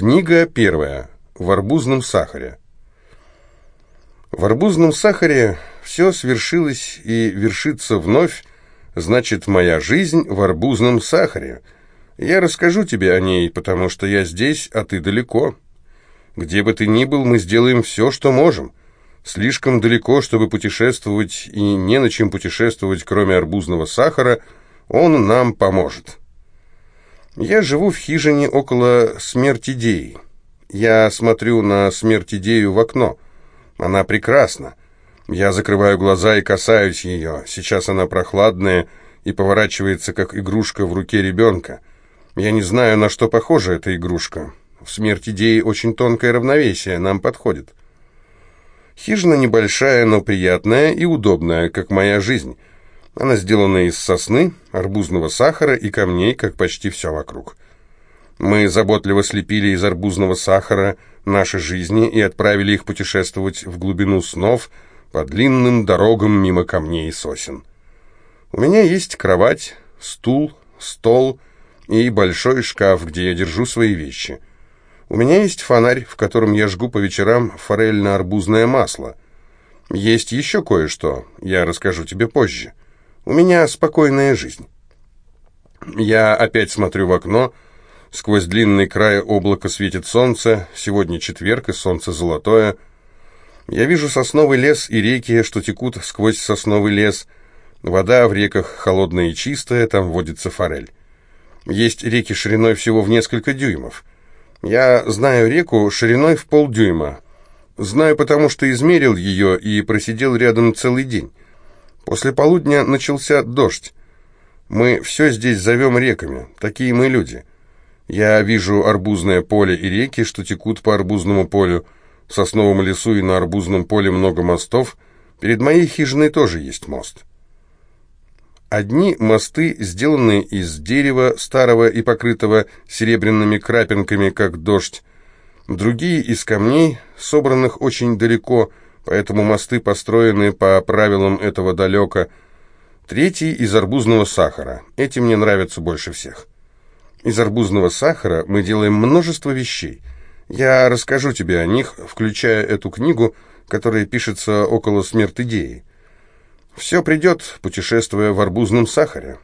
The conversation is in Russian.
Книга первая. В арбузном сахаре. В арбузном сахаре все свершилось и вершится вновь, значит, моя жизнь в арбузном сахаре. Я расскажу тебе о ней, потому что я здесь, а ты далеко. Где бы ты ни был, мы сделаем все, что можем. Слишком далеко, чтобы путешествовать, и не на чем путешествовать, кроме арбузного сахара, он нам поможет. Я живу в хижине около смерти Деи. Я смотрю на смерть Дею в окно. Она прекрасна. Я закрываю глаза и касаюсь ее. Сейчас она прохладная и поворачивается, как игрушка в руке ребенка. Я не знаю, на что похожа эта игрушка. В смерти Деи очень тонкое равновесие, нам подходит. Хижина небольшая, но приятная и удобная, как моя жизнь. Она сделана из сосны, арбузного сахара и камней, как почти все вокруг. Мы заботливо слепили из арбузного сахара наши жизни и отправили их путешествовать в глубину снов по длинным дорогам мимо камней и сосен. У меня есть кровать, стул, стол и большой шкаф, где я держу свои вещи. У меня есть фонарь, в котором я жгу по вечерам форельно-арбузное масло. Есть еще кое-что, я расскажу тебе позже. У меня спокойная жизнь. Я опять смотрю в окно. Сквозь длинный край облака светит солнце. Сегодня четверг, и солнце золотое. Я вижу сосновый лес и реки, что текут сквозь сосновый лес. Вода в реках холодная и чистая, там водится форель. Есть реки шириной всего в несколько дюймов. Я знаю реку шириной в полдюйма. Знаю, потому что измерил ее и просидел рядом целый день. После полудня начался дождь. Мы все здесь зовем реками, такие мы люди. Я вижу арбузное поле и реки, что текут по арбузному полю. В сосновом лесу и на арбузном поле много мостов. Перед моей хижиной тоже есть мост. Одни мосты сделаны из дерева старого и покрытого серебряными крапинками, как дождь. Другие из камней, собранных очень далеко, поэтому мосты построены по правилам этого далека. Третий из арбузного сахара. Эти мне нравятся больше всех. Из арбузного сахара мы делаем множество вещей. Я расскажу тебе о них, включая эту книгу, которая пишется около смерти идеи. Все придет, путешествуя в арбузном сахаре.